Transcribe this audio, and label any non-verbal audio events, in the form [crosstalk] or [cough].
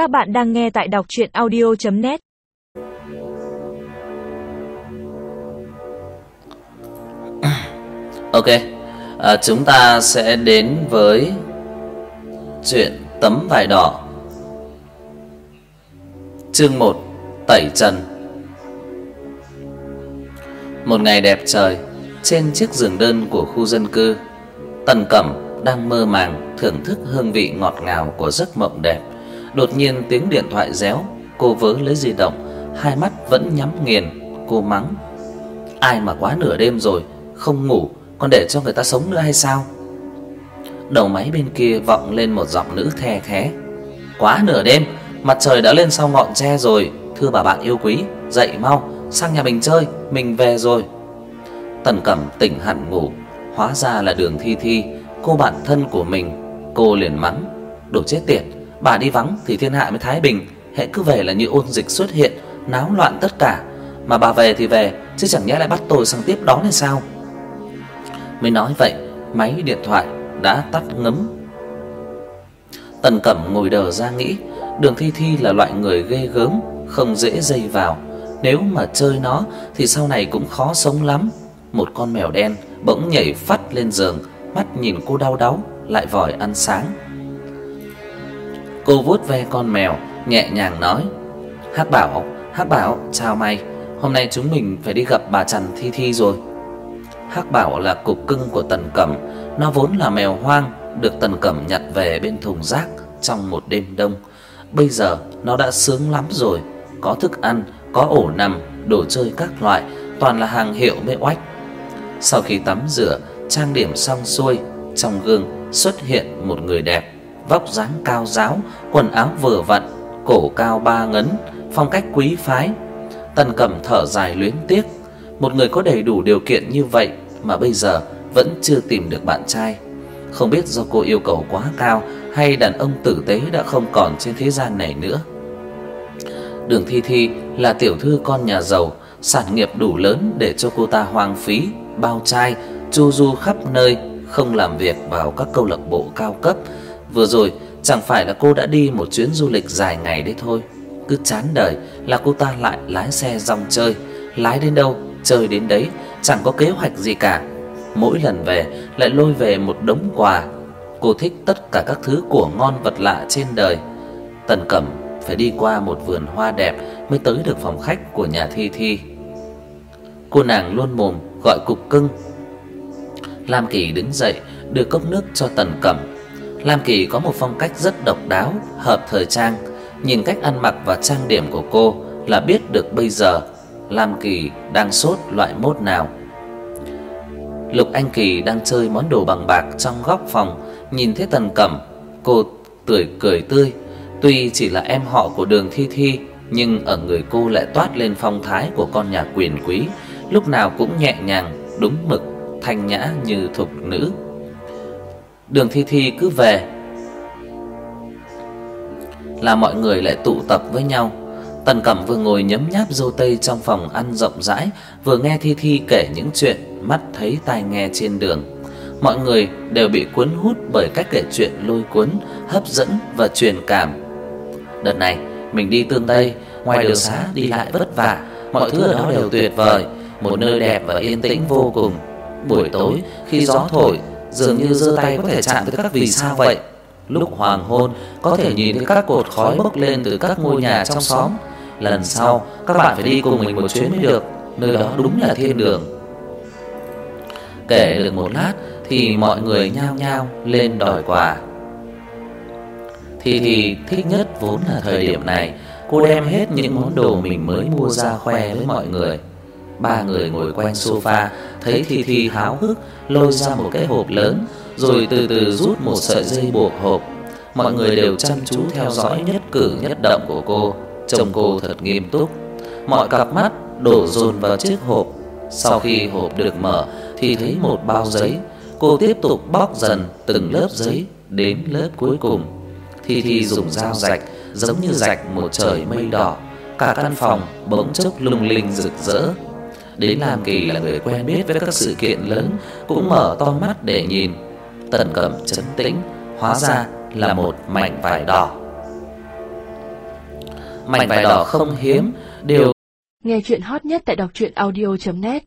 Các bạn đang nghe tại đọc chuyện audio.net [clears throat] Ok, à, chúng ta sẽ đến với chuyện tấm vải đỏ. Chương 1: Tẩy trần. Một ngày đẹp trời, trên chiếc giường đơn của khu dân cư, Tần Cẩm đang mơ màng thưởng thức hương vị ngọt ngào của giấc mộng đẹp. Đột nhiên tiếng điện thoại réo, cô vớ lấy di động, hai mắt vẫn nhắm nghiền, cô mắng: "Ai mà quá nửa đêm rồi, không ngủ, còn để cho người ta sống nữa hay sao?" Đầu máy bên kia vọng lên một giọng nữ the khé: "Quá nửa đêm, mặt trời đã lên sau ngọn tre rồi, thưa bà bạn yêu quý, dậy mau, sang nhà mình chơi, mình về rồi." Tần Cẩm tỉnh hẳn ngủ, hóa ra là Đường Thi Thi, cô bạn thân của mình. Cô liền mắng: "Đồ chết tiệt, bà đi vắng thì thiên hạ mới thái bình, hễ cứ về là như ôn dịch xuất hiện, náo loạn tất cả, mà bà về thì về, chứ chẳng nhẽ lại bắt tôi sang tiếp đón hay sao?" Mới nói vậy, máy điện thoại đã tắt ngấm. Tần Cẩm ngồi đờ ra nghĩ, Đường Thi Thi là loại người ghê gớm, không dễ dây vào, nếu mà chơi nó thì sau này cũng khó sống lắm. Một con mèo đen bỗng nhảy phắt lên giường, mắt nhìn cô đau đáu, lại vòi ăn sáng. Cô vuốt ve con mèo, nhẹ nhàng nói: "Hắc Bảo, Hắc Bảo, chào mày, hôm nay chúng mình phải đi gặp bà Trần Thi Thi rồi." Hắc Bảo là cục cưng của Tần Cẩm, nó vốn là mèo hoang, được Tần Cẩm nhặt về bên thùng rác trong một đêm đông. Bây giờ nó đã sướng lắm rồi, có thức ăn, có ổ nằm, đồ chơi các loại, toàn là hàng hiệu mê oách. Sau khi tắm rửa, trang điểm xong xuôi, trong gương xuất hiện một người đẹp, vóc dáng cao ráo, quần áo vừa vặn, cổ cao ba ngấn, phong cách quý phái. Tần Cẩm thở dài luyến tiếc, một người có đầy đủ điều kiện như vậy mà bây giờ vẫn chưa tìm được bạn trai. Không biết do cô yêu cầu quá cao hay đàn ông tử tế đã không còn trên thế gian này nữa. Đường Thi Thi là tiểu thư con nhà giàu, sản nghiệp đủ lớn để cho cô ta hoang phí, bao trai, chu du khắp nơi, không làm việc vào các câu lạc bộ cao cấp. Vừa rồi chẳng phải là cô đã đi một chuyến du lịch dài ngày đấy thôi. Cứ chán đời là cô ta lại lái xe rong chơi, lái đến đâu chơi đến đấy, chẳng có kế hoạch gì cả. Mỗi lần về lại lôi về một đống quà. Cô thích tất cả các thứ của ngon vật lạ trên đời. Tần Cẩm phải đi qua một vườn hoa đẹp mới tới được phòng khách của nhà Thi Thi. Cô nàng luôn mồm gọi cục cưng. Lam Kỳ đứng dậy đưa cốc nước cho Tần Cẩm. Lam Kỳ có một phong cách rất độc đáo, hợp thời trang, nhìn cách ăn mặc và trang điểm của cô là biết được bây giờ Lam Kỳ đang sốt loại mốt nào. Lục Anh Kỳ đang chơi món đồ bằng bạc trong góc phòng, nhìn thấy Tần Cẩm, cô tươi cười tươi, tuy chỉ là em họ của Đường Thi Thi, nhưng ở người cô lại toát lên phong thái của con nhà quyền quý, lúc nào cũng nhẹ nhàng, đúng mực, thanh nhã như thục nữ. Đường Thi Thi cứ về là mọi người lại tụ tập với nhau. Tần Cẩm vừa ngồi nhấm nháp dâu tây trong phòng ăn rộng rãi, vừa nghe Thi Thi kể những chuyện mắt thấy tai nghe trên đường. Mọi người đều bị cuốn hút bởi cách kể chuyện lôi cuốn, hấp dẫn và truyền cảm. Đợt này, mình đi Tương Tây, ngoài đường xá đi lại vất vả, mọi thứ ở đó đều tuyệt vời, một nơi đẹp và yên tĩnh vô cùng. Buổi tối khi gió thổi, dường như giơ tay có thể chạm tới các vì sao vậy. Lúc hoàng hôn có thể nhìn thấy các cột khói bốc lên từ các ngôi nhà trong xóm. Lần sau các bạn phải đi cùng mình một chuyến mới được, nơi đó đúng là thiên đường. Kể được một lát thì mọi người nhao nhao lên đòi quà. Thì thì thích nhất vốn là thời điểm này, cô đem hết những món đồ mình mới mua ra khoe với mọi người. Ba người ngồi quanh sofa, thấy Thi Thi háo hức lôi ra một cái hộp lớn, rồi từ từ rút một sợi dây buộc hộp. Mọi người đều chăm chú theo dõi nhất cử nhất động của cô, trông cô thật nghiêm túc. Mọi cặp mắt đổ dồn vào chiếc hộp. Sau khi hộp được mở thì thấy một bao giấy, cô tiếp tục bóc dần từng lớp giấy đến lớp cuối cùng. Thi Thi dùng dao rạch giống như rạch một trời mây đỏ, cả căn phòng bỗng chốc lung linh rực rỡ. Đến Nam Kỳ là người quen biết với các sự kiện lớn, cũng mở to mắt để nhìn. Tần Cẩm trấn tĩnh, hóa ra là một mảnh vải đỏ. mảnh vải đỏ không hiếm đều Nghe chuyện hot nhất tại đọc truyện audio.net